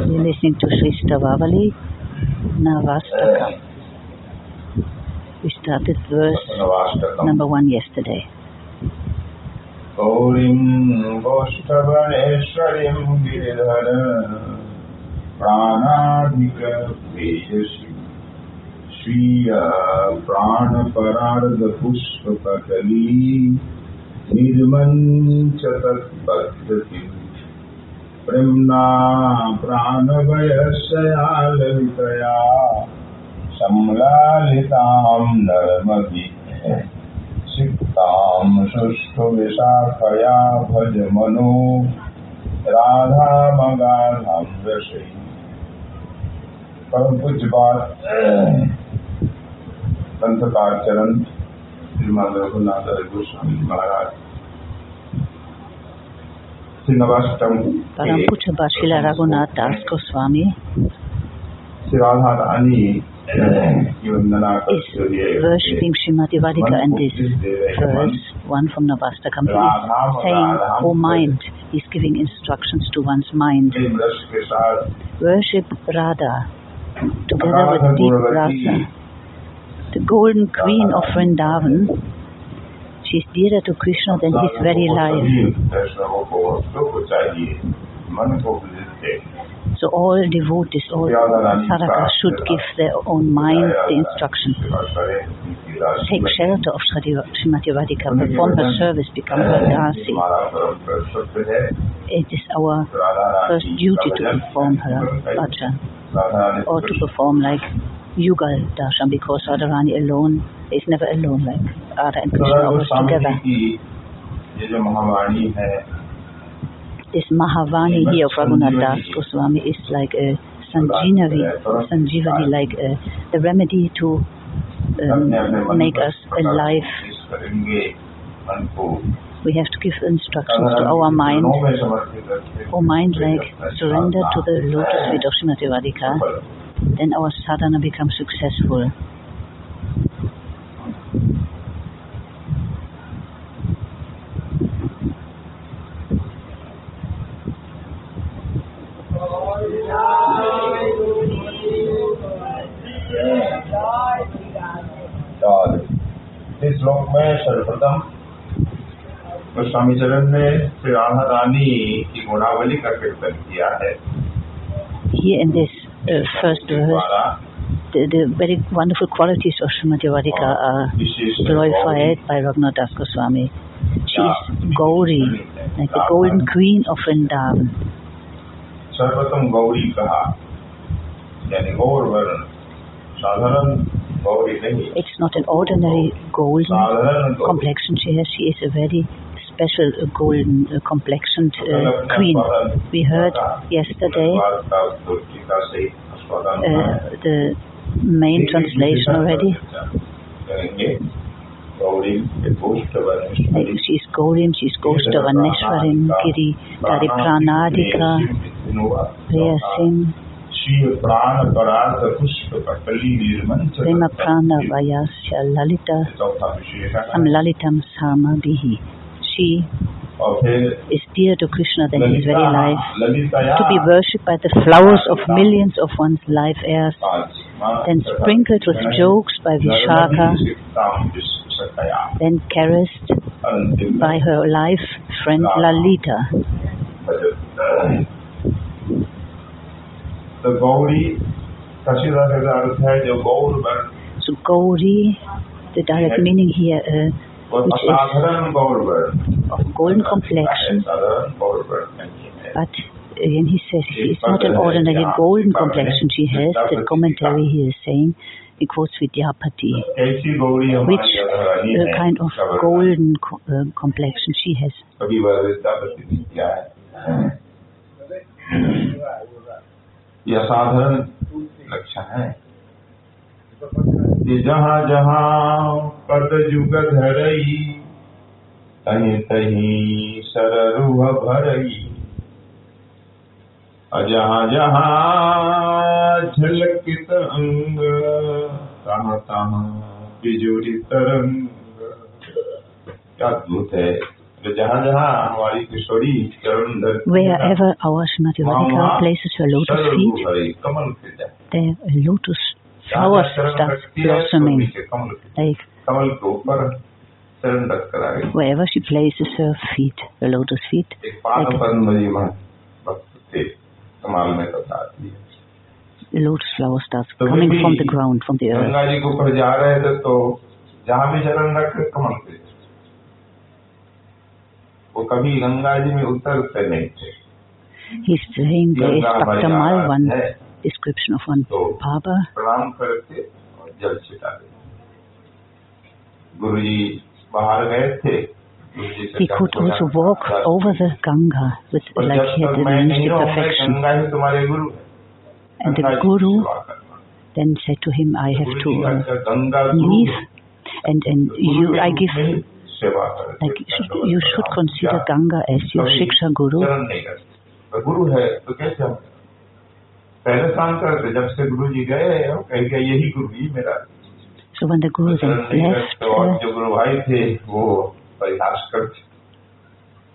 You're listening to Sri Stavavali Navastakam. We started verse नवाष्टकम number one yesterday. गौरीं गोष्ठवनेश्वरीं Giridhar प्राणाधिक तेजस्वी स्वीय प्राणपरार्ध पुष्पकली निर्मञ्च तत्पद्धति प्रेम्णा प्राणवयस्या संलालितां नर्मदि। सिक्तां सुष्ठुविशाखया भज मनो राधामगाधां रसै परम पूज्य बात संतकार चरण श्रीमान रघुनाथ गोस्वामी महाराज। Paramputra Bhashila Raghunath Das Goswami. Is worshipping Srimati Radhika and this verse, one. from Navastakam, is saying, O oh mind, is giving instructions to one's mind. Worship Radha together with deep rasa. The golden queen of Vrindavan she is dearer to Krishna than his very life. So all devotees, all sadhaka should give their own minds the instruction. Take shelter of Srimati Radhika, perform her service, become her dasi. It is our first duty to perform her bhajan or to perform like Yugal Darshan because Radharani alone. Is never alone like Radha and Krishna always together. This Mahavani here of Raghunath Das Goswami is like a Sanjeevani, Sanjeevani like a, the remedy to um, make us alive. करेंगे मन को We have to give instructions to our mind. चरणों में समर्पित करके Our mind like surrender to the lotus feet of Srimati Radhika, then our sadhana becomes successful. और इस श्लोक में सर्वप्रथम गोस्वामी चरण ने श्री राधा रानी की गुणावली का कीर्तन किया है Here in this uh, first verse, द्वारा the, the very wonderful qualities of Srimati Radhika are wishes glorified by Raghunath Das Goswami. She is Gauri, like the golden queen of Vrindavan. सर्वप्रथम गौरी कहा यानी गौर वर्ण साधारण गौरी नहीं It's not an ordinary golden साधारण Gauri complexion she has. She is a very special golden uh, complexioned uh, queen. We heard yesterday uh, the main translation already. She is golden. She is Gorim, of Ghostavaneshwarin, Giri, Dari Pranadika, Priyasim. Prana Parata Pushpa Patali Nirmancha Prema Prana Vayasya Lalita Sam Lalitam Sama Bihi she is dear to Krishna than he his very life. To be worshipped by the flowers of millions of one's life heirs, then sprinkled with jokes by Vishaka, then caressed by her life friend Lalita. The Gauri, so Gauri, the direct meaning here uh, वो which is असाधारण गौर वर्ण of golden complexion, साधारण गौर वर्ण नहीं है but again he says it's not an ordinary golden complexion she has. The commentary he is saying, he quotes Vidyapati, ऐसी Gauri which हमारी रानी uh, है kind of इसका वर्णन golden co- uh, complexion she has. कभी विद्यापति ने किया है ये असाधारण लक्षण है कि जहाँ जहाँ पद जुग धरई तहीं तहीं सररुह भरई। और जहाँ जहाँ झलकित अंग तहाँ तहाँ बिजुरी तरंग। क्या अद्भुत है। तो जहाँ जहाँ हमारी किशोरी चरण धर Wherever our Srimati Radhika places her lotus feet, Kamal there a lotus जहाँ flowers चरण start रखती है तो blossoming. नीचे कमल खिल Like कमल के ऊपर चरण रख कर आगे wherever she places her feet, her lotus feet, एक पाद like पद्म जी में भक्त थे कमाल में बता दिए the lotus flower starts तो coming वे from भी the ground, from the earth. Ganga ji के ऊपर जा रहे थे तो जहाँ भी चरण रखे कमल खिल जाए। वो कभी गंगा जी में उतरते नहीं थे He's saying there is Ganga हमारी Bhaktamal, आराध one है description of one so, Baba. He could also walk over the Ganga with like he had perfection. And the Guru then said to him, I have to uh, leave. And, and you, I give like you you should consider Ganga as your Shiksha Guru. पहले काम करते जब से गुरु जी गए वो कह गया यही गुरु ही मेरा So when the Guru चरण then नहीं left, करते और uh, जो गुरु भाई थे वो परिहास करते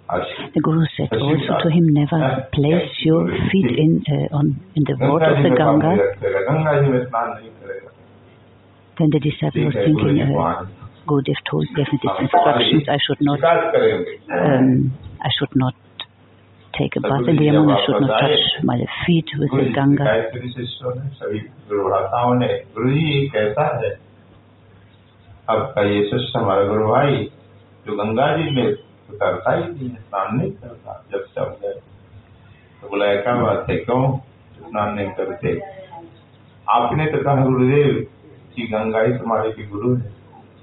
आज the Guru said also to him, never place your feet in uh, on in the water Ganga of ji the में पाप Ganga. नहीं रखेगा गंगा जी में स्नान नहीं करेगा Then the disciple ठीक was है गुरु thinking, जी को uh, आने Gurudev told gave me these instructions. I should not, शिकायत करेंगे um, I should not take a bath in the Yamuna. Should not touch my feet with the Ganga. गुरु आपका ये शिष्य हमारा भाई जो गंगा जी में ही नहीं है स्नान नहीं करता जब से गए तो बोला क्या बात है क्यों? स्नान नहीं करते। आपने तो कहा गुरुदेव कि गंगा ही तुम्हारे के गुरु है।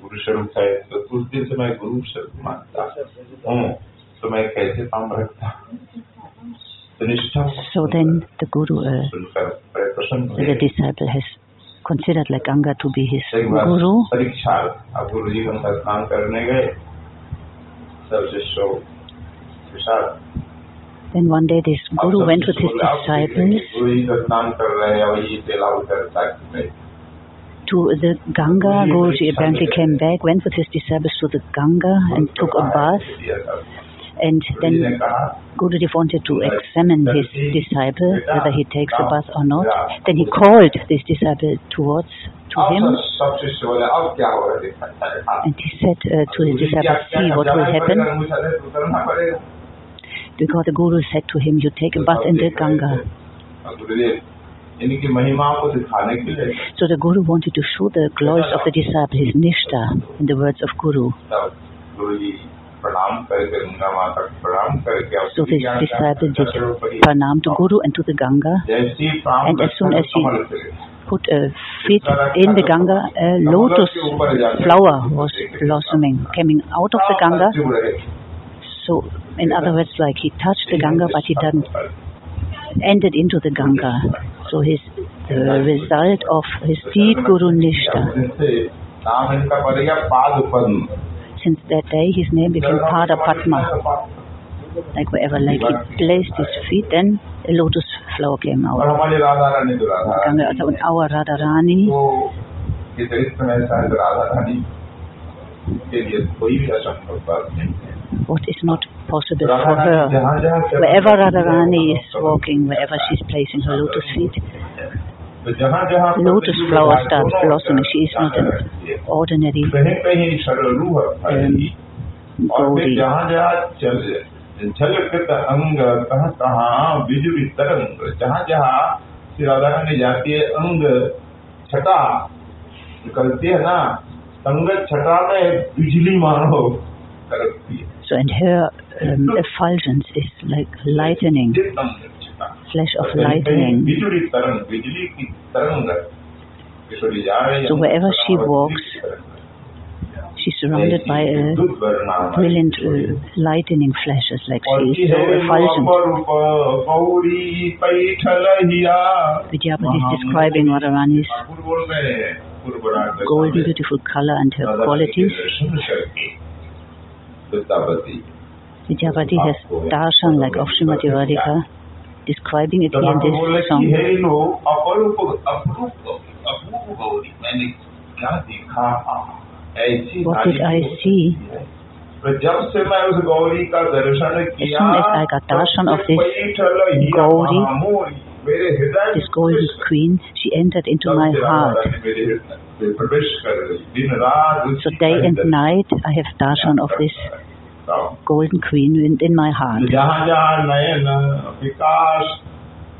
गुरु स्वरूप है तो उस दिन से मैं गुरु स्वरूप मानता हूँ। तो मैं कैसे काम रखता तो निष्ठा So then the Guru, uh, सुनकर बड़े प्रसन्न the हुए disciple has considered like Ganga to be his एक बार Guru. परीक्षा अब गुरु जी गंगा स्नान करने गए सब शिष्यों के साथ Then one day this अब Guru सब went with शिष्य his बोले, "आप disciples गुरु जी का स्नान कर रहे हैं और ये तेलाव करता है to the Ganga. Guruji apparently came back, went with his disciples to the Ganga and took a bath. And then Gurudev wanted to examine his disciple, whether he takes a bath or not. Then he called this disciple towards to him, and he said uh, to the disciple, see what will happen. Because the Guru said to him, you take a bath in the Ganga. So the Guru wanted to show the glories of the disciple, his nishta, in the words of Guru. So they decided just pranam to Guru and to the Ganga. And as soon as he put a feet in the Ganga, a lotus flower was blossoming, coming out of the Ganga. So in other words, like he touched the Ganga, but he didn't ended into the Ganga. So his the result of his deep Guru Nishtha. Since that day, his name became Padapadma. Like wherever like he placed his feet, then a lotus flower came out. Ganga also and our Radharani. What is not possible for her? Wherever Radharani is walking, wherever she is placing her lotus feet, lotus flower starts blossoming. She is not an ordinary um, Gaudi. Shri Radha Rani जाती है अंग छटा निकलती है ना संग छटा में बिजली मानो So and her um, effulgence is like lightning. flash of lightning. So wherever she walks, she's surrounded by a brilliant uh, lightning flashes like she is so effulgent. Vidyapati is describing Radharani's golden beautiful color and her qualities. Vidyapati has darshan like of Srimati Radhika describing at the end this song. What did I see? As soon as I got darshan of this Gauri, this golden queen, she entered into my heart. So day and night I have darshan of this करता हूँ। golden queen in, in my heart. जहाँ जहाँ नयन विकास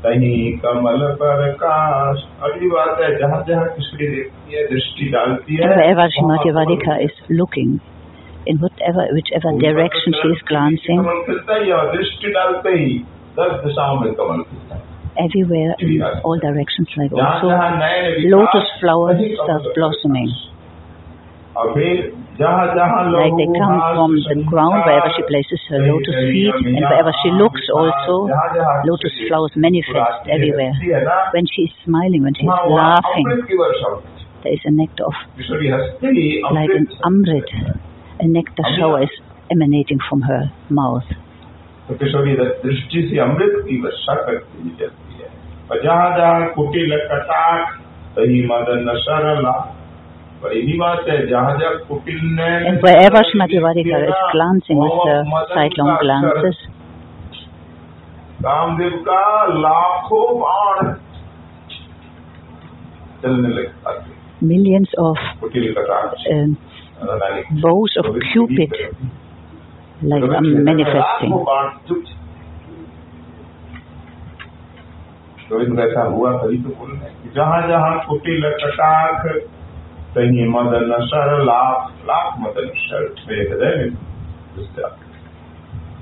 कहीं कमल पर काश अगली बात है जहाँ जहाँ किसकी देखती है दृष्टि डालती है And wherever वहाँ Srimati पर Radhika is looking, in whatever, whichever direction she is glancing, कमल खिलता ही है और दृष्टि डालते ही दस दिशाओं में कमल खिलता है everywhere, in all directions, like जहाँ also जहाँ नयन विकास, lotus flowers वहीं कमल start blossoming. और फिर जहाँ जहाँ Like they लोग come from the ground wherever she places her lotus feet, and wherever she looks also, lotus flowers manifest everywhere. When she is smiling, when she is laughing, अमृत की वर्षा होती है। there is a nectar of किशोरी हंसते ही like an Amrit amrit, a nectar shower is emanating from her mouth. तो किशोरी दृष्टि से अमृत की वर्षा करती हुई चलती है और जहाँ जहाँ कुटिल कटाक तही मदन सरला And wherever Srimati Radhika is glancing with her sidelong glances, Kamadeva का लाखों बाण चलने लगता millions of um, bows of Cupid like are manifesting. तो इनको ऐसा हुआ तभी तो बोल रहे जहाँ जहाँ कुटिल When ye mother Nashar laugh, laugh mother Nashar, मेरे हृदय में उसका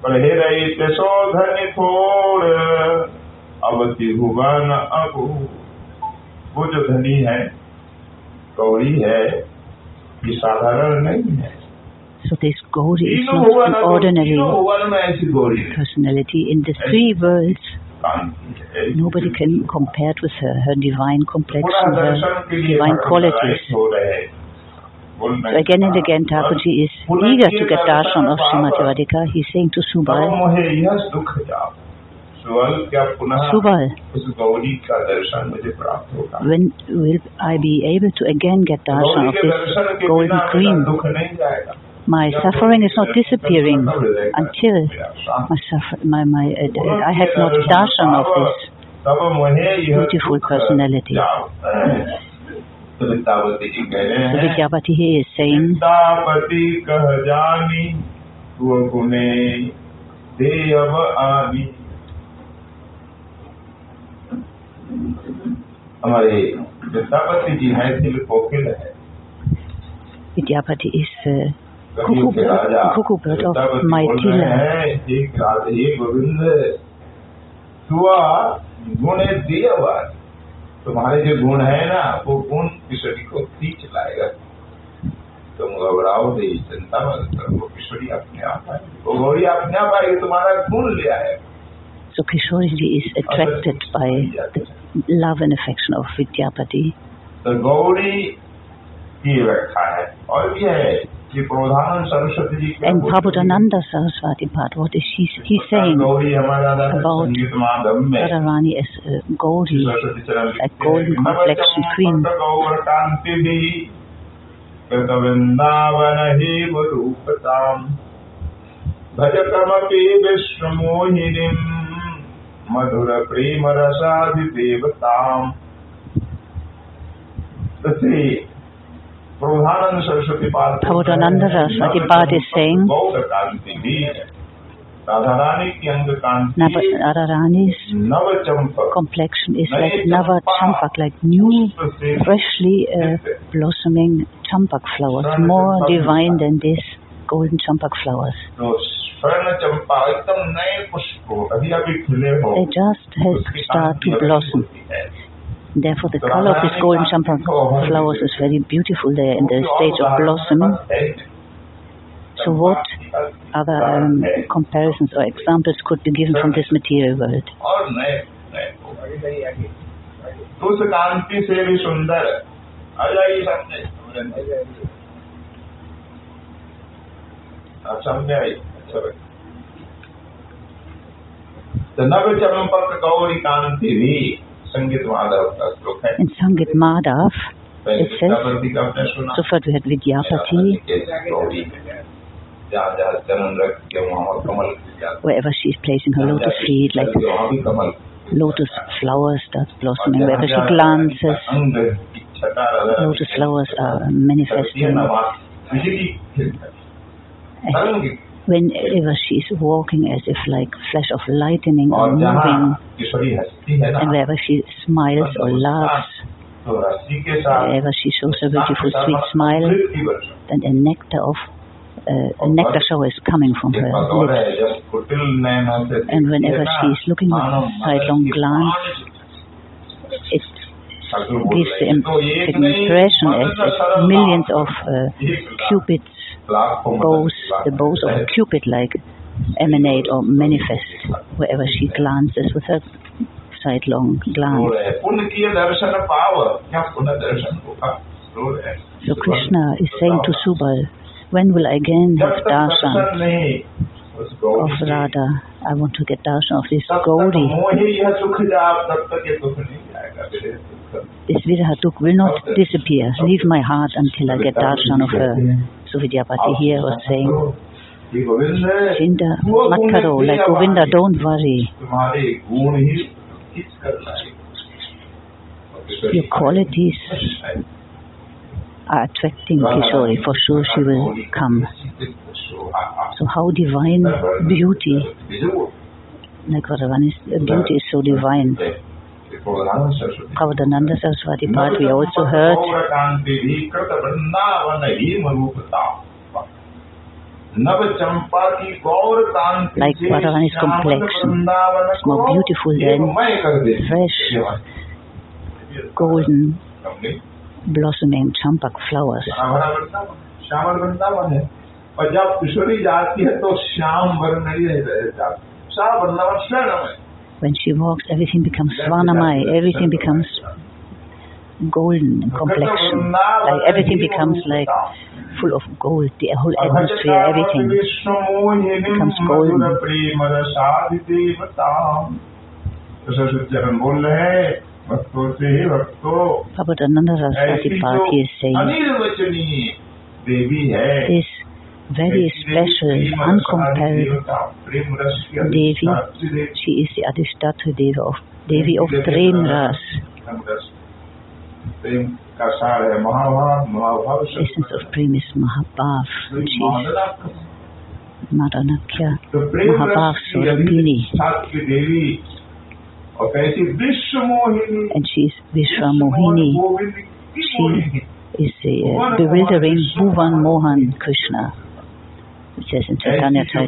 पढ़े रही तेसोधन थोड़ अवति भुवन अब वो जो धनी है गौरी है ये साधारण नहीं है So this Gauri is not an ordinary personality in the three worlds. Nobody can compare with her, her divine complexion, her divine qualities. So again and again, Thakurji is eager to get darshan of Srimati Radhika. He's saying to Subal, Subal, when will I be able to again get darshan of this golden queen? दुख नहीं जाएगा My suffering is not disappearing until my suffer, my, my, uh, I have not darshan of this तब मोहे यह beautiful सुख personality. जाओ। तो विद्यापति जी कह रहे So हैं Vidyapati here is saying, चिंतापति कह जानी वो गुने दे अब आनी हमारे चिंतापति जी हैं दिल कोकिल है Vidyapati is uh, के राजा Cuckoo bird of Tila. हैं एक राधे गोविंद हुआ गुण दे तुम्हारे जो गुण है ना वो गुण किशोरी को खींच लाएगा। तुम घबराओ नहीं चिंता मत करो। वो किशोरी अपने आप आएगी। वो गौरी अपने आप आएगी तुम्हारा गुण ले आएगा। So Kishori is attracted by the love and affection of Vidyapati. तो गौरी की व्याख्या है। और भी है। And Prabodhananda Saraswati part. What is he, saying about Radharani as a golden, a golden complexion queen. Thavarananda, what the Saraswati is saying Navarani's complexion is like Navachampak, like new, freshly uh, blossoming Champak flowers, more divine than these golden Champak flowers. They just have started to blossom. Therefore, the color of this golden champak flowers is very beautiful there in the stage of blossom. So what other um, comparisons or examples could be given from this material world? The Gauri Kanti उस कांति से भी सुंदर आ जाइए सामने आप सामने आइए अच्छा बैठो। तो नव चंपक गौरी कांति भी संगीत माधव का श्लोक है In Sangit Madhav, पहले it says, विद्यापति का आपने सुना so far we had Vidyapati, Gauri है Wherever she is placing her lotus feet, like lotus flowers start blossoming. Wherever she glances, lotus flowers are manifesting. Whenever she is walking as if like flash of lightning or moving, and wherever she smiles or laughs, wherever she shows a beautiful sweet smile, then a nectar of uh, a nectar shower is coming from her lips. And whenever she is looking with a sidelong glance, it gives the impression as if millions of uh, cupids bows, the bows of Cupid like emanate or manifest wherever she glances with her sidelong glance. So Krishna is saying to Subal, when will I again have darshan of Radha? I want to get darshan of this Gauri. This Virahatuk will not disappear. Leave my heart until I get darshan of her. So Vidyapati here was saying, Chinta Matkaro, like Govinda, don't worry. Your qualities are attracting Kishori. For sure she will come. So how divine beauty, like Radharani's beauty is so divine. Prabodhananda Saraswati part, we also heard like Bhagavan is complexion, it's more beautiful than fresh, golden, blossoming champak flowers. But जब किशोरी जाती है तो Shyam is there. रहता है श्याम वर्ण when she walks, everything becomes swanamai, everything becomes golden complexion. Like everything becomes like full of gold, the whole atmosphere, everything becomes golden. Prabhupada Saraswati Party is saying this very special, uncomparable Devi. She is the Adhishtatra Devi of, Devi of Prem Ras. Essence of Prem is Mahabhav. She is Maranakya, Mahabhav Swarabhini. And she is Vishwamohini. She is the uh, bewildering Bhuvan Mohan Krishna. Says in Chaitanya She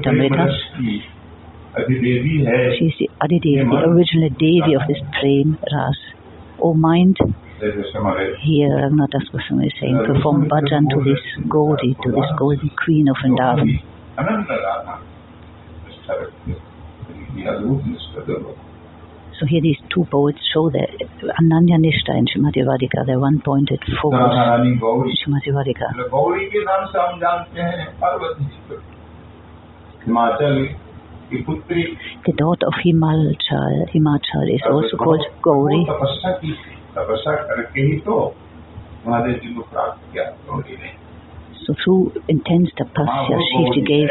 is the Adidevi, the original Devi of this Prem Ras. O mind, here Raghunath Goswami is saying, perform bhajan to this Gauri, to this golden queen of Vrindavan. So here these two poets show that Ananya Nishta and Shrimati Radhika, they're one pointed focus. Shrimati Radhika. The daughter of Himachal, Himachal is also called Gauri. So through intense tapasya, Shivji gave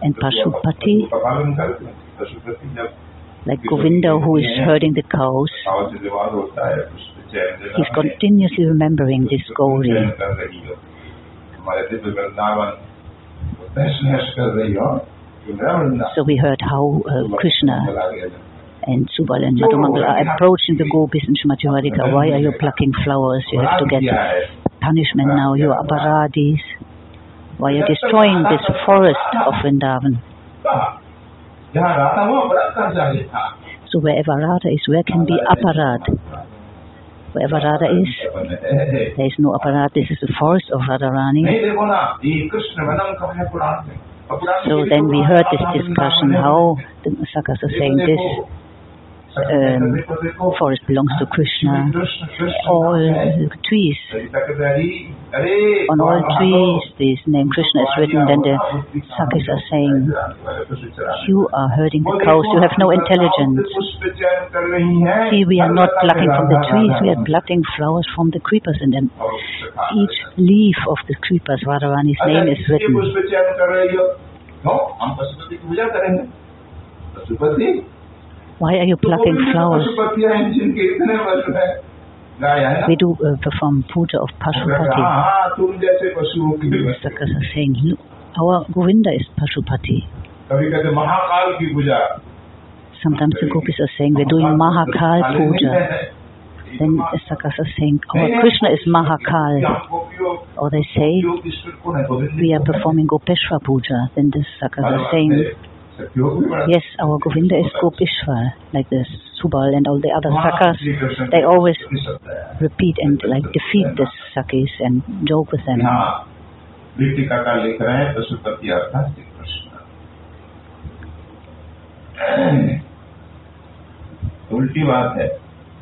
and Pashupati, like Govinda who is herding the cows, he's continuously remembering this Gauri. So we heard how uh, Krishna and Subal and Madhumangala are approaching the gopis and Srimati Radhika. Why are you plucking flowers? You have to get punishment now. You are aparadis why you're destroying this forest of Vrindavan. So wherever Radha is, where can be Aparad? Wherever Radha is, there is no Aparad. This is the forest of Radharani. So then we heard this discussion, how the Masakas are saying this um, forest belongs to Krishna. All trees, on all trees, this name Krishna is written. Then the Sakis are saying, You are herding the cows, you have no intelligence. See, we are not plucking from the trees, we are plucking flowers from the creepers, and then each leaf of the creepers, Radharani's name is written. Why are you plucking flowers? We do uh, perform puja of Pashupati. The Sakas are saying, "Look, our Govinda is Pashupati. Sometimes the gopis are saying, we're doing Mahakal puja. Then the Sakas are saying, our Krishna is Mahakal. Or they say, we are performing Gopeshwar puja. Then the Sakas are saying, Yes, our Govinda is Gopishwar, like the Subal and all the other Sakas. They always repeat and like defeat the Sakis and joke with them. उल्टी बात है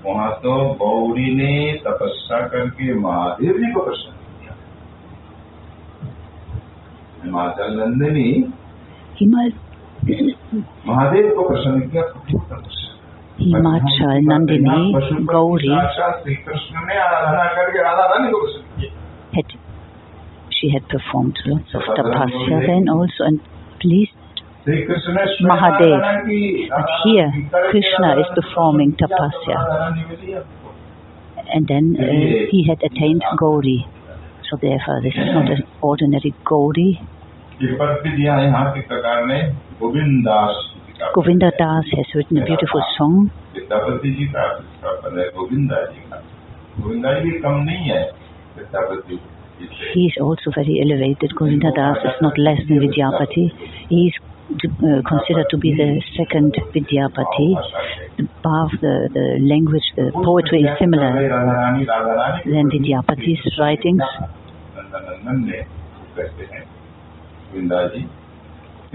वहां तो गौरी ने तपस्या करके महादेव जी को प्रसन्न किया हिमाचल नंदिनी Himal, महादेव को प्रसन्न किया Himachal Nandini Gauri Shri Krishna ने आराधना करके राधा रानी को प्रसन्न किया had she had performed lots of tapasya then also and pleased Shri Krishna ने स्वयं Mahadev. आराधना की, But आराधना here, की, करके Krishna is आराधना performing किया, तो tapasya. राधा रानी मिली हमको। and then uh, he had attained Gauri. So therefore this is not an ordinary Gauri. Govinda Das has written a beautiful song. He is also very elevated. Govinda Das is not less than Vidyapati. He is uh, considered to be the second Vidyapati. Above the, the language, the poetry is similar than Vidyapati's writings.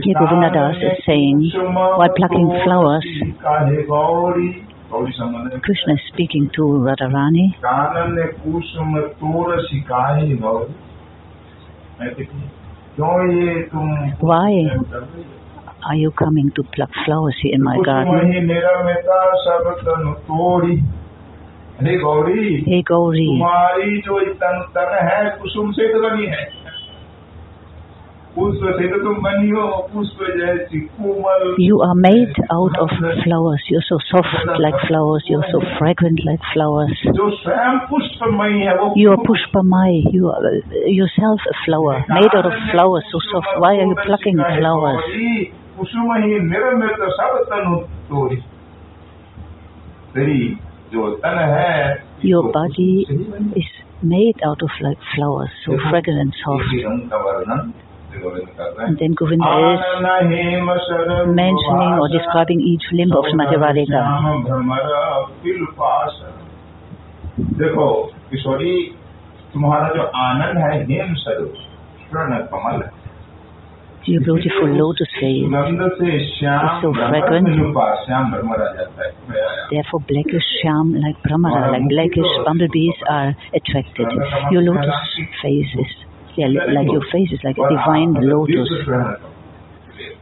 Here Govinda Das is saying, while plucking flowers, काहे गौरी गौरी संबंध में Krishna is speaking to Radharani. कानन ने कुसुम तोर सिकाहे गौरी मैं कहती, क्यों ये तुम Why are you coming to pluck flowers here in my Kusum garden? ही निरमिता सब तनु तोड़ी अरे गौरी Hey Gauri, तुम्हारी जो ये तन तन है कुसुम से तो बनी है you are made out of flowers. You're so soft like flowers. You're so fragrant like flowers. You are pushpamai. You are yourself a flower, made out of flowers, so soft. Why are you plucking flowers? Your body is made out of like flowers, so fragrant and soft. इसी रंग का वर्णन श्री गोविंद कर रहे हैं And then Govinda is आनन हेम शरद mentioning or describing each limb of Srimati Radhika. Shyam भ्रमर पिलुपास। देखो किशोरी तुम्हारा जो आनंद है हेम स्वरूप स्वर्ण कमल है Your beautiful lotus face. सुगंध से Shyam It's so Bhramar fragrant. पिलुपास, Shyam भ्रमर आ जाता है Therefore, blackish sham like Brahmara, like blackish bumblebees are attracted. Your lotus face is, yeah, like your face is like a divine lotus,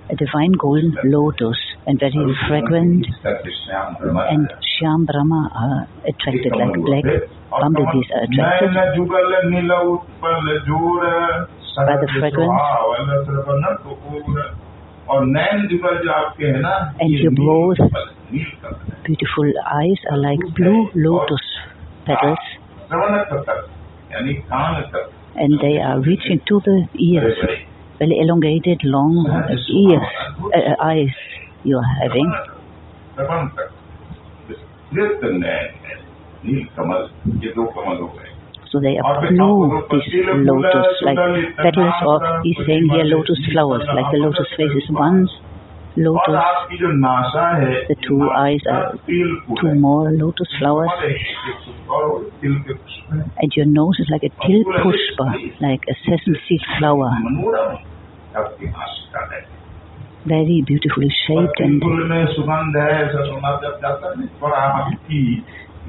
a divine golden lotus, and very fragrant. And Shyam Brahma are attracted like black bumblebees are attracted by the fragrance and your both beautiful eyes are like blue lotus petals and they are reaching to the ears, very elongated, long ears, uh, eyes you are having. So they are blow these lotus like petals of saying here lotus flowers, like the lotus faces. Once lotus. The two eyes are two more lotus flowers. And your nose is like a til pushpa, like a sesame seed flower. Very beautifully shaped and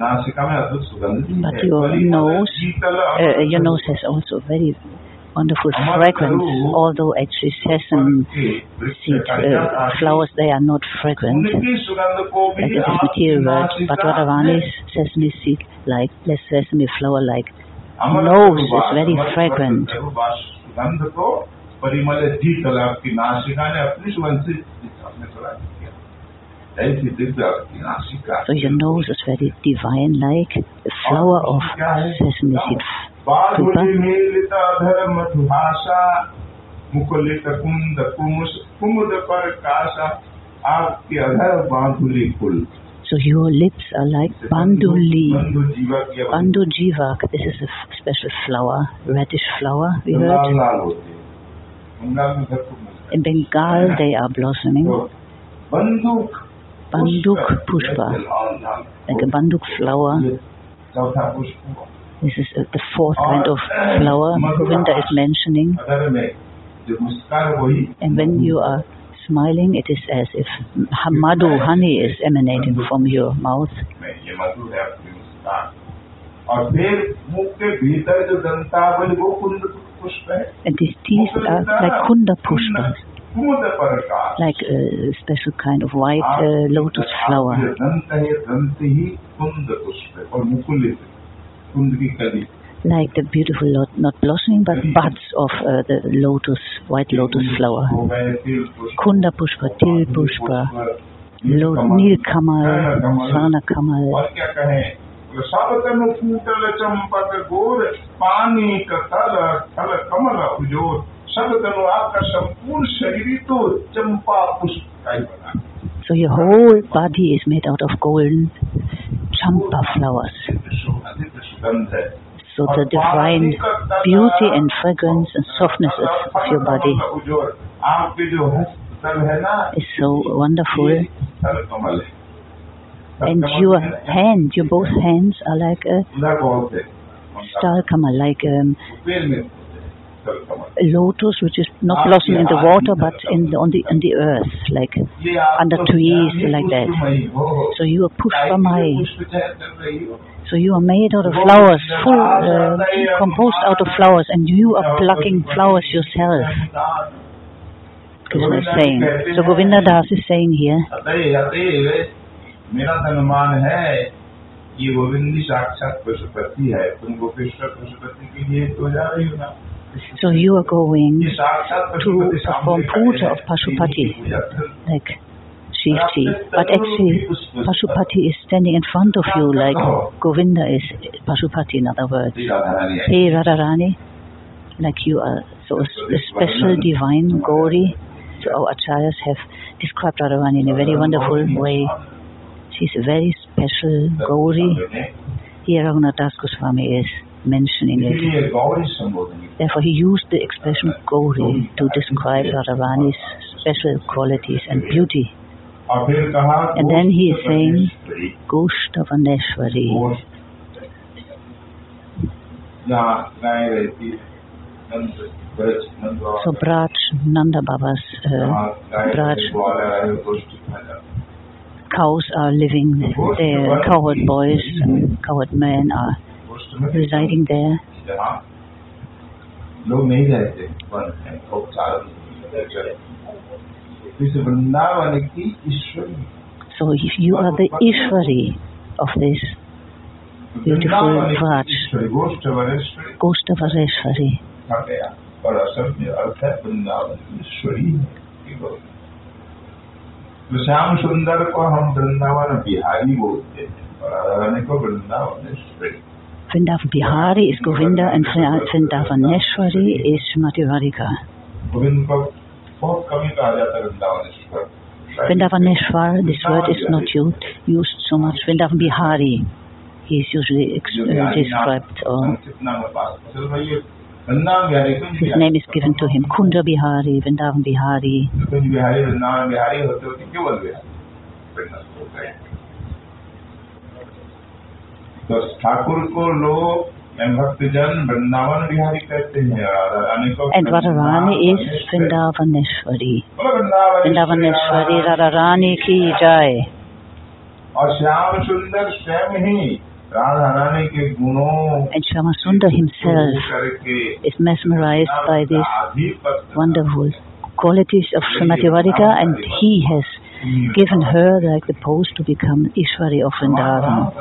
but your nose, uh, your nose has also very wonderful fragrance, although actually sesame seed uh, flowers, they are not fragrant, as it is material but Radharani's sesame seed like, less sesame flower like nose is very fragrant. So your nose is very divine like the flower of sesame seed pupa. मुकुलित कुंद कुमुस कुमुद पर कासा आपके अधर बांधुली फूल So your lips are like banduli, bandu jivak. This is a special flower, reddish flower. We heard. In Bengal they are blossoming. Banduk pushpa, like a banduk flower. This is uh, the fourth kind of flower Govinda is mentioning. And when you are smiling, it is as if madhu, honey is emanating from your mouth. And these teeth are like kunda pushpas, like a special kind of white uh, lotus flower. Like the beautiful, lot, not blossoming, but buds of uh, the lotus, white lotus flower. Kunda Pushpa, Til Pushpa, Nil Kamal, Sana Kamal. So your whole body is made out of golden champa flowers. So the divine beauty and fragrance and softness of your body is so wonderful. And your hand, your both hands are like a star like um, lotus which is not blossoming in the water but in the, on the on the earth, like under trees, like that. So you are pushpamai. So you are made out of flowers, full, uh, composed out of flowers, and you are plucking flowers yourself. Krishna is saying. So Govinda Das is saying here. मेरा अनुमान है ये गोविंद साक्षात पशुपति है तुम गोपेश्वर पशुपति के लिए तो जा रही हो ना so you are going to perform puja of Pashupati, like Shivji. But actually, Pashupati is standing in front of you, like Govinda is Pashupati, in other words. Hey Radharani, like you are so a special divine Gauri. So our acharyas have described Radharani in a very wonderful way. She's a very special Gauri. Here Raghunath Das Goswami is mentioning it. Therefore, he used the expression Gauri to describe Radharani's special qualities and beauty. And then he is saying Goshtavaneswari. So Braj, Nanda Baba's uh, Braj, cows are living there, cowherd boys and cowherd men are residing there. लोग नहीं रहते Vrindavan So if you are the Ishwari of this beautiful था गया। और असल में अर्थ है वृंदावन ईश्वरी तो श्याम सुंदर को हम वृंदावन बिहारी बोलते हैं और राधारानी को Vrindavaneshwari Vrindavan Bihari is Govinda and Vrindavaneshwari is Srimati Radhika. Vrindavaneshwar, this word is not used, used so much. Vrindavan Bihari he is usually uh, described. Or his name is given to him, Kunda Bihari, Vrindavan Bihari. तो ठाकुर को लोग हैं And Radharani is Vrindavaneshwari. Vrindavaneshwari Radharani ki jai. और श्याम सुंदर स्वयं ही राधा रानी के गुणों And Shama Sundar himself is mesmerized by these wonderful qualities of Srimati Radhika and he has given her like the post to become Ishwari of Vrindavan.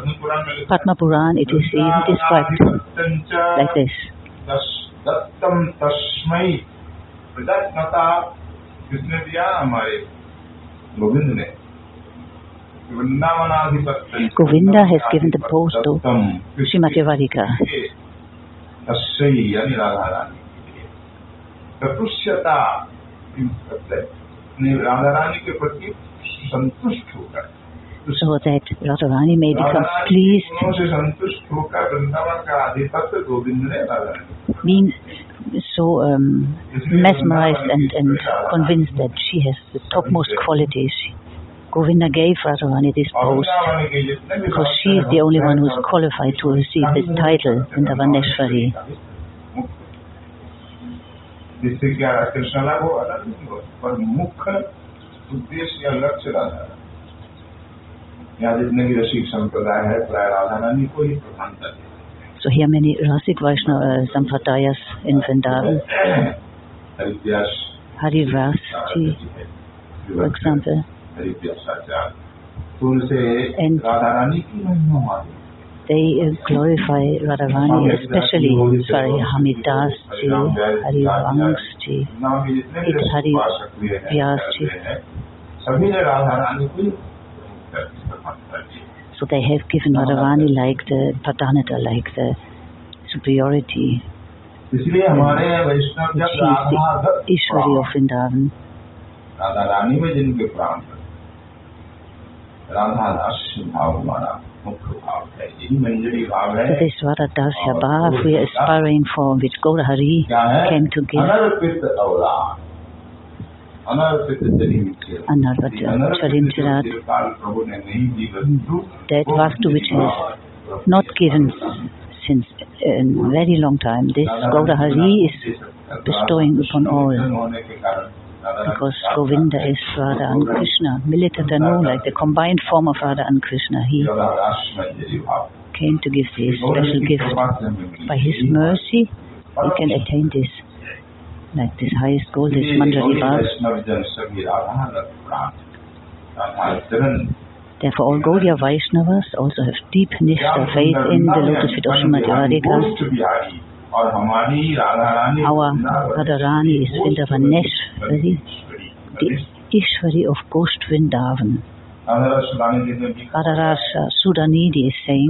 Padma Puran it is even described like this. दत्तम तस्मय प्रदत्तता किसने दिया हमारे गोविंद ने वृंदावनाधिपत्य Govinda has given the post to Srimati Radhika. तस्मय यानी राधा रानी के लिए चतुष्यता ने राधा रानी के प्रति संतुष्ट होकर So that Radharani may become pleased, गुणों से संतुष्ट होकर वृंदावन का आधिपत्य गोविंद ने राधा रानी को being so um, mesmerized and, and convinced that she has the topmost qualities. Govinda gave Radharani this post Vrindavan के जितने भी because she is the only one who is qualified to receive this title, Vrindavaneshwari. जिससे क्या कृष्ण लाभ हो अलग नहीं हो पर मुख्य उद्देश्य या लक्ष्य So here many Rasik Vaishnava Sampradayas in Vrindavan. Hari Ras Ji, for example. And they glorify Radharani, especially Swami Haridas Ji, Harivansh Ji, Hari Vyas Ji. So they have given Radharani like the Pradhanata, like the superiority. Which is the Ishwari of Vrindavan. Radha Rani में जिनके Dasya Bhav we are aspiring for which Gaurahari came to give. Anarvata Charintirat, that vastu which is not given since uh, a very long time. This Gaurahari is bestowing upon all because Govinda is Radha and Krishna, Militatanu, like the combined form of Radha and Krishna. He came to give this special gift. By his mercy, we can attain this. Like this highest goal is Manjari Bhag. Therefore, all Gaudiya Vaishnavas also have deep Nishtha faith in the lotus feet of Srimati Radhika. Our Radharani is Vrindavaneshwari, the Ishwari of Ghost Vrindavan. Radharasha Sudanidi is saying,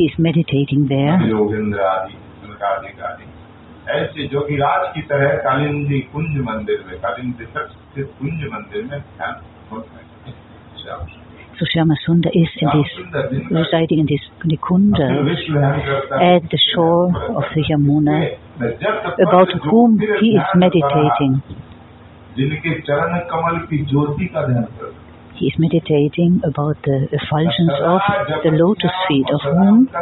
He's meditating there. ऐसे जोगीराज की तरह कालिंदी कुंज मंदिर में कालिंदी तट कुंज मंदिर में ध्यान So Shyama Sundar is in this, residing in this Nikunja at the shore of the Yamuna about whom he is meditating. He is meditating about the effulgence of the lotus feet of whom? Uh,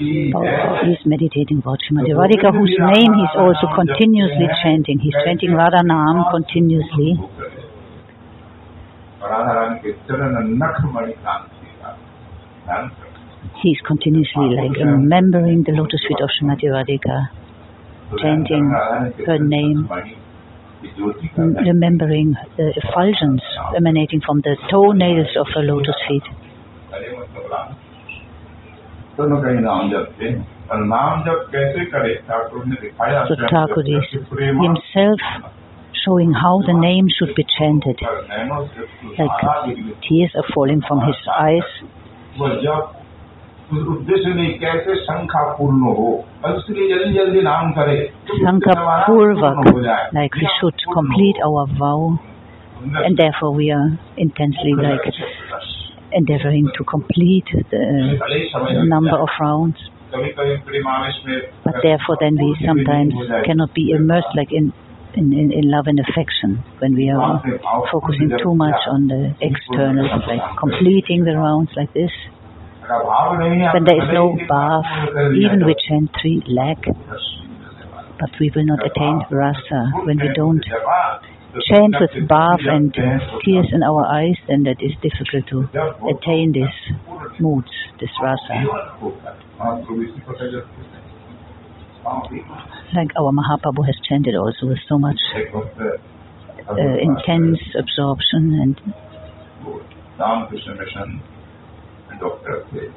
he's meditating about Srimati Radhika, whose name he's also continuously chanting. He's chanting Radhanam continuously. He's continuously like remembering the lotus feet of Srimati Radhika chanting her name, remembering the effulgence emanating from the toenails of her lotus feet. So Thakur himself showing how the name should be chanted. Like tears are falling from his eyes. Sankhya Purvak, like we should complete our vow and therefore we are intensely like endeavoring to complete the number of rounds. But therefore then we sometimes cannot be immersed like in in, in, in, love and affection when we are focusing too much on the external, like completing the rounds like this. When there is no bath, even we chant three lakh, but we will not attain rasa when we don't chant with bath and tears in our eyes, then that is difficult to attain this moods, this rasa. Like our Mahaprabhu has chanted also with so much uh, intense absorption and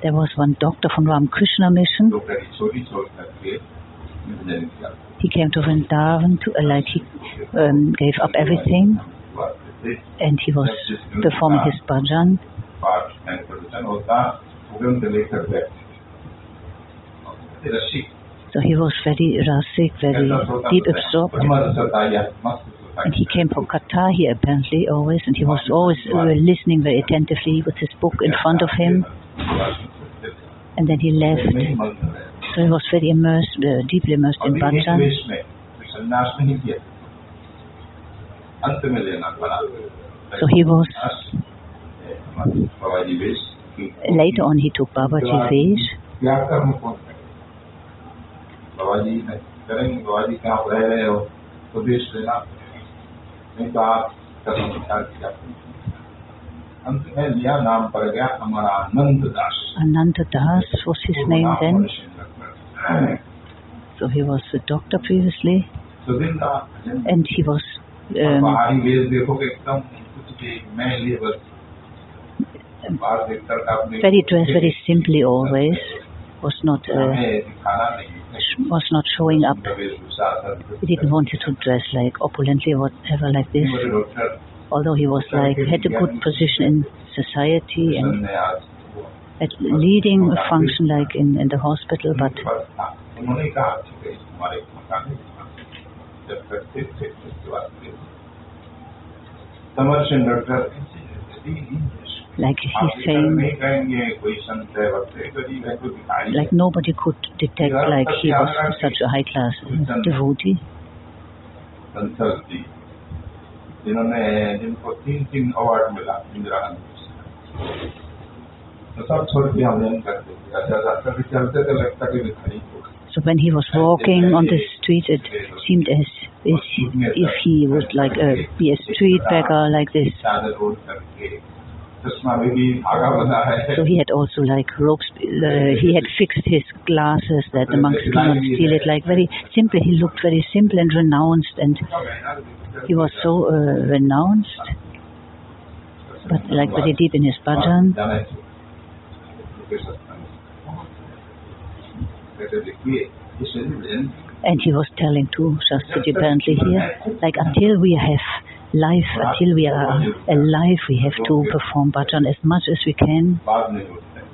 there was one doctor from Ramakrishna mission. He came to Vrindavan to, uh, like he um, gave up everything and he was performing his bhajan. So he was very rasik, very deep absorbed. And he came from Katha here apparently always, and he was always uh, listening very attentively with his book in front of him. And then he left. So he was very immersed, uh, deeply immersed in bhajan. So he was. Later on, he took Babaji Vesh. Babaji, Babaji, नहीं तो आप कभी विचार किया अंत में लिया नाम पड़ गया हमारा अनंत दास Ananta Das was his name then. So he was a doctor previously and he was um, बाहरी वेश देखोगे एकदम कुछ भी मैं लिए बस बाहर देखकर का अपने very dressed very simply always. was not uh, was not showing up. He didn't want to dress like opulently, whatever, like this. Although he was like had a good position in society and at leading a function like in in the hospital, but like he's saying, like nobody could detect like he was such a high class devotee. So when he was walking on the street, it seemed as if he would like be a street beggar like this. So he had also like ropes, uh, he had fixed his glasses that the monks cannot steal it, like very simple, he looked very simple and renounced and he was so uh, renounced, but like very deep in his bhajan. And he was telling to Shastriji apparently here, like until we have life until we are alive we have to perform bhajan as much as we can.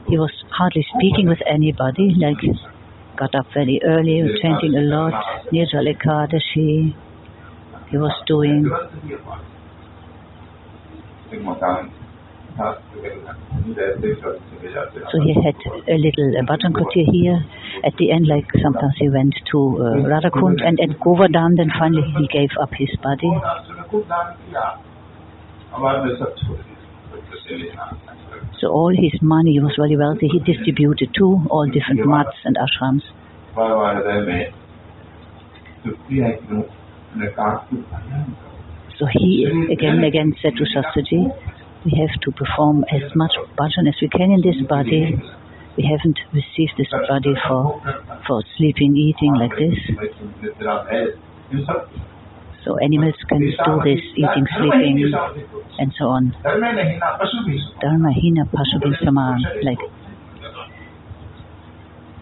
He was hardly speaking with anybody like got up very early chanting a lot. Nirjal he was doing. So he had a little uh, bhajan kutir here. At the end, like sometimes he went to uh, Radhakund and, and Govardhan, then finally he gave up his body. को दान किया हमारे सब छोड़ So all his money was very wealthy. He distributed to all different mats and ashrams. So he again and again said to Shastriji, we have to perform as much bhajan as we can in this body. We haven't received this body for, for sleeping, eating like this. तेरा है इन सब So animals can do this, eating, sleeping, and so on. Dharma-hina pasubin saman, like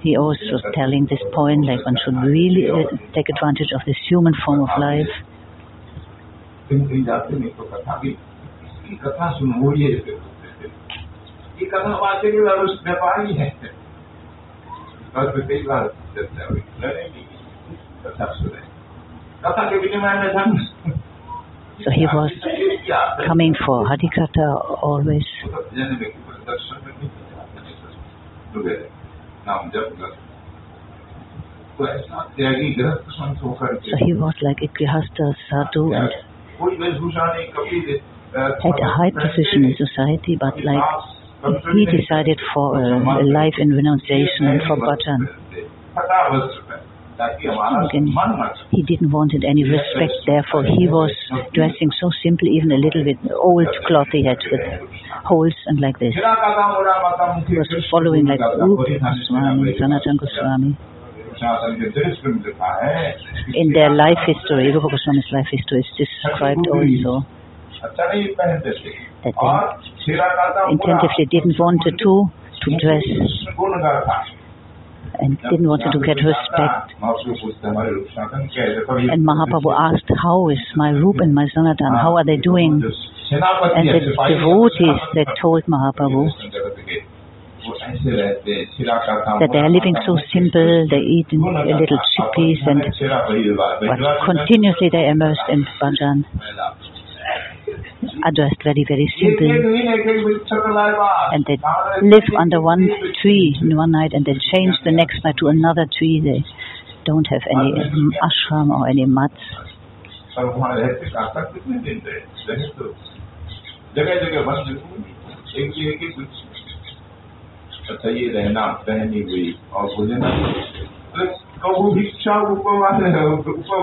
he also was telling this point, like one should really uh, take advantage of this human form of life. So he was coming for Harikatha always. So he was like a Grihastha sadhu and had a high position in society, but like he decided for a, life in renunciation and for bhajan. Oh, Again, he didn't want any respect, therefore he was dressing so simply, even a little bit old cloth he had with holes and like this. He was following like Rupa Goswami, Sanatan Goswami. In their life history, Rupa Goswami's life history is described also that they intentively didn't want to, to dress and didn't want to get respect. And Mahaprabhu asked, how is my Rup and my Sanatan, how are they doing? And the devotees that told Mahaprabhu that they are living so simple, they eat a little chickpeas and but continuously they are immersed in bhajan are dressed very, very simple. And they live under one tree in one night and they change the next night to another tree. They don't have any ashram or any mats.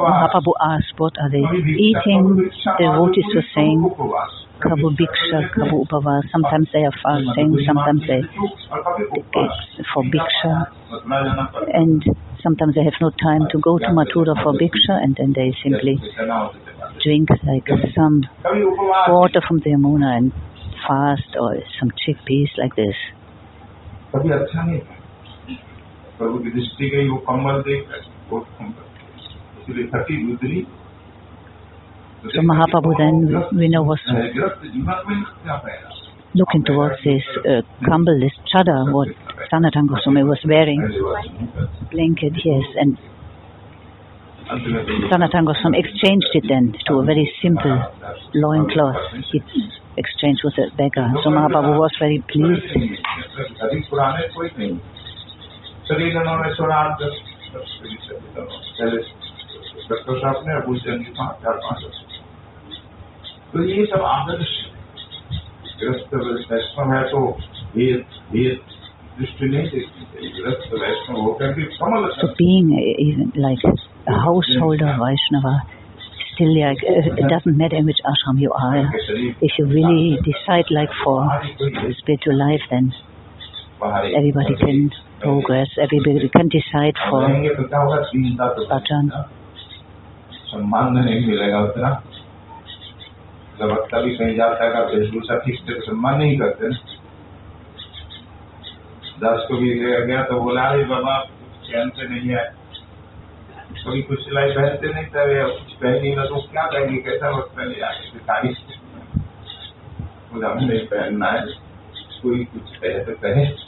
Mahaprabhu asked, what are they eating? The devotees were saying, Kabu Bhiksha, Kabu Upavas. Sometimes they are fasting, sometimes they for Bhiksha. And sometimes they have no time to go to Mathura for Bhiksha and then they simply drink like some water from the Yamuna and fast or some chickpeas like this. प्रभु की दृष्टि गई वो कम्बल देख इसलिए थकी गुजरी So Mahaprabhu then, we know, was looking towards this uh, kambal, this chadar, what Sanatan Goswami was wearing. Blanket, yes, and Sanatan Goswami exchanged it then to a very simple loincloth. He exchanged with a beggar. So Mahaprabhu was very pleased. शरीर उन्होंने स्वरार्थ पहले doctor साहब ने अबू जन की पाँच चार पाँच तो ये सब आदर्श ग्रस्त वैष्णव है तो भेद भेद दृष्टि नहीं देखनी चाहिए ग्रस्त वैष्णव होकर के कमल So being even like a householder Vaishnava, still like it doesn't matter in which ashram you are. If you really decide like for spiritual life, then everybody can progress, everybody can decide for bhajan. सम्मान नहीं मिलेगा उतना। भी कहीं जाता है सम्मान नहीं करते दास को भी गया तो बोला अरे बाबा चैन से नहीं है कभी कुछ सिलाई पहनते नहीं था कुछ पहनेगा तो क्या कहेंगे कैसा वक्त पहले आगे भिखारी बोला नहीं पहनना है। कोई कुछ कहे तो कहे।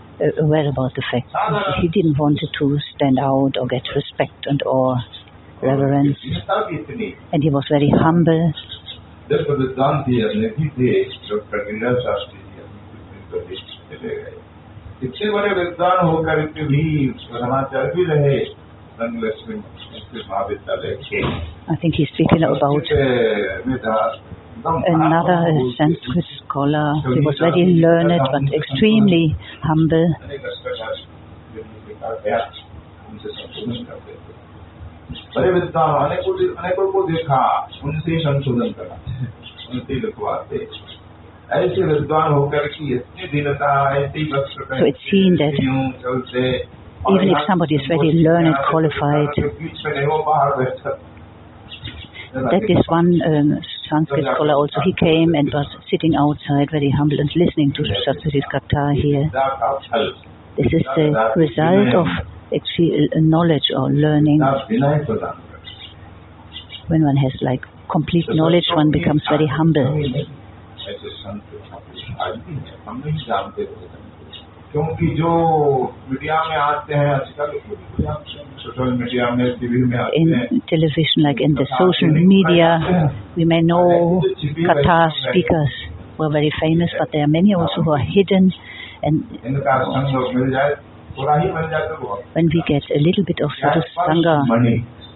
aware about the fact that he didn't want to stand out or get respect and or reverence. And he was very humble. इतने बड़े विद्वान होकर के भी समाचार भी रहे महाविद्यालय के I think he's speaking about another uh, Sanskrit scholar. He was very learned but extremely humble. So it seemed that even if somebody is very learned, qualified, that is one um, Sanskrit scholar also. He came and was sitting outside very humble and listening to Shastriji's Katha here. This is the result of actually knowledge or learning. When one has like complete knowledge, one becomes very humble. क्योंकि जो media में in television like in the social media we may know Katha speakers who are very famous but there are many also who are hidden and when we get a little bit of sort of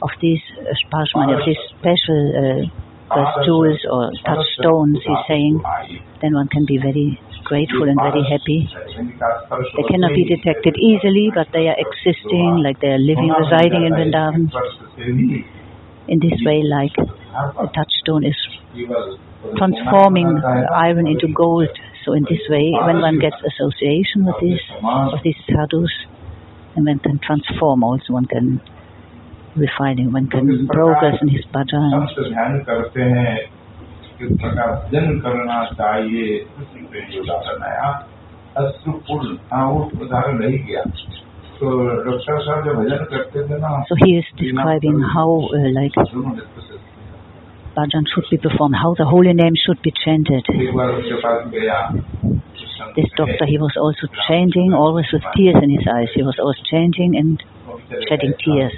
of these uh, of these special uh, tools jewels or touchstones, he's saying, then one can be very grateful and very happy. They cannot be detected easily, but they are existing, like they are living, residing in Vrindavan. In this way, like a touchstone is transforming iron into gold. So in this way, when one gets association with these, of these sadhus, and one can transform also, one can refine it, one can progress in his bhajan. संत ध्यान करते हैं किस प्रकार भजन करना चाहिए उसी पे ये उदाहरण आया अश्रुपूर्ण हाँ वो उदाहरण रह गया तो डॉक्टर साहब जब भजन करते थे ना So he is describing how, uh, like, दोनों discussion bhajan should be performed, how the holy name should be chanted. एक बार उसके पास गया This doctor, he was also chanting, always with tears in his eyes. He was always chanting and shedding tears.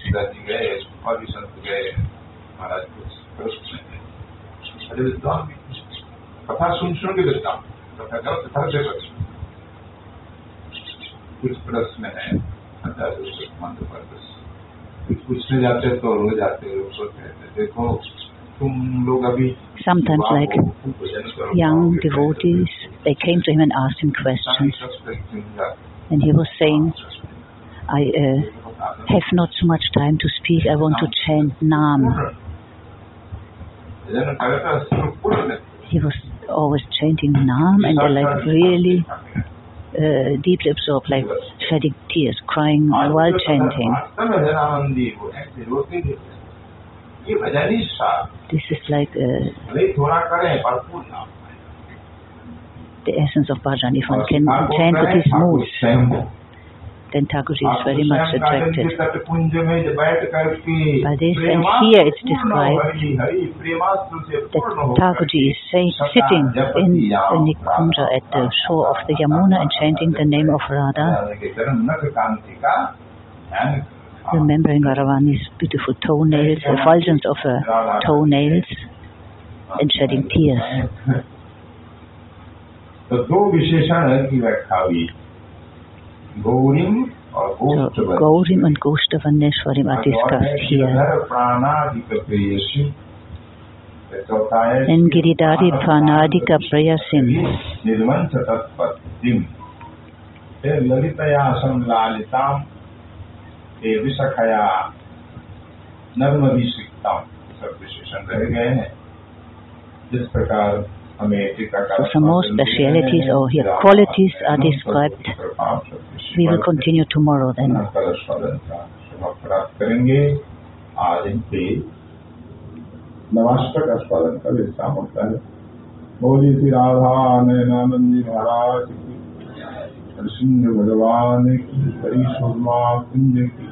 गए और भी संत गए महाराज कुछ प्रश्न है अरे विद्वान भी कथा सुन सुन के विद्वान कथा करो कथा से बच्चे कुछ प्रश्न है आचार्य मंत्र पर बस कुछ पूछने जाते तो रो जाते उसको कहते देखो तुम लोग अभी Sometimes, like तुम भजन करो young devotees, they came to him and asked him questions. And he was saying, I uh, have not so much time to speak, I want to chant Nam. He was always chanting Nam and they like really uh, deeply absorbed, like shedding tears, crying while chanting. This is like a, the essence of bhajan. If one can chant with his mood then Thakur is very much attracted by this. And here it's described that Thakur is sitting in the Nikunja at the shore of the Yamuna and chanting the name of Radha, remembering Radharani's beautiful toenails, effulgence of her toenails, and shedding tears. Gaurim so, Gaurim and Kaustavanneswarim are discussed here. And Giridhari Pranadhika Preyasim. so, some more specialities or here qualities are described. We will continue tomorrow then. आज इनके नवाष्टक का विश्राम होता है बोली थी राधा नयनानंद महाराज की भगवान की हरी कुंज की